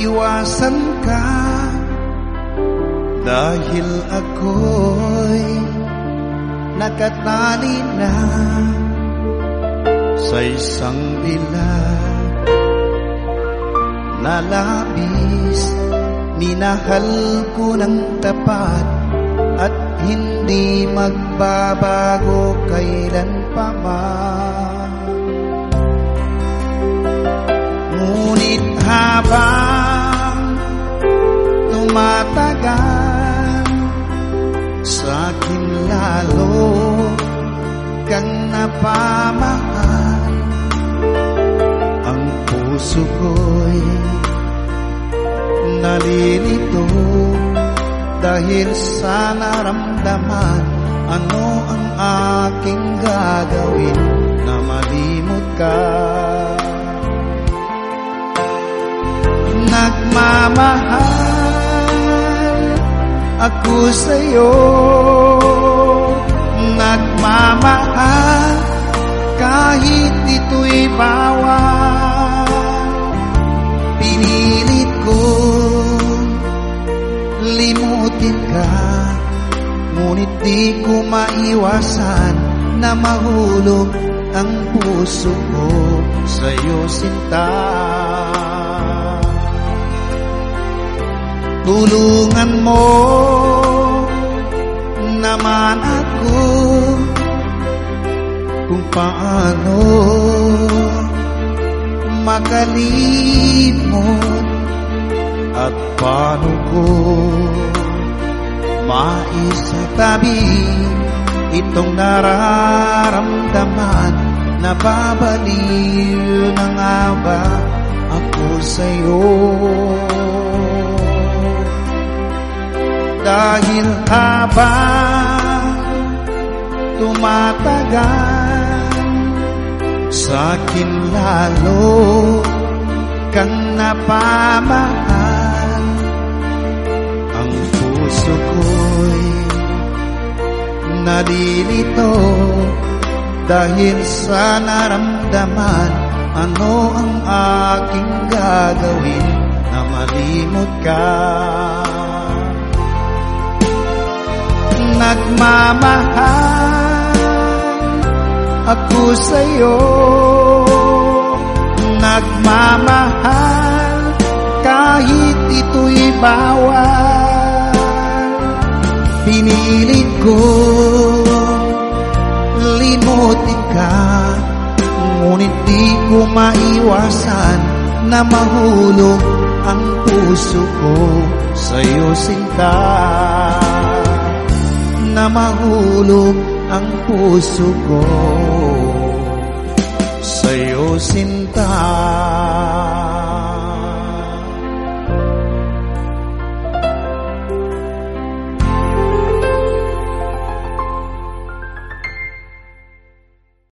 iwasan ka. Dahil ako'y nakatali na Sa isang bilang na Minahal ko ng tapat At hindi magbabago kailan pa man. Ngunit habang kang napamahal. Ang puso ko'y nalilito dahil sa naramdaman. Ano ang aking gagawin na malimot ka? Nagmamahal ako sa'yo Nagmamahal kahit ito'y bawal. Pinilit ko limutin ka Ngunit di ko maiwasan na mahulog ang puso ko sa'yo sinta. Tulungan mo kung paano makalimot at paano ko maisatabi itong nararamdaman na babaliw na nga ba ako sa'yo? Dahil habang tumatagal sa akin lalo kang napamahal. Ang puso ko'y nalilito dahil sa naramdaman. Ano ang aking gagawin na malimot ka? Nagmamahal ako sa'yo. Nagmamahal kahit ito'y bawal. Pinilit ko limutin ka. Ngunit di ko maiwasan na mahulog ang puso ko sa'yo sinta. Na mahulog ang puso ko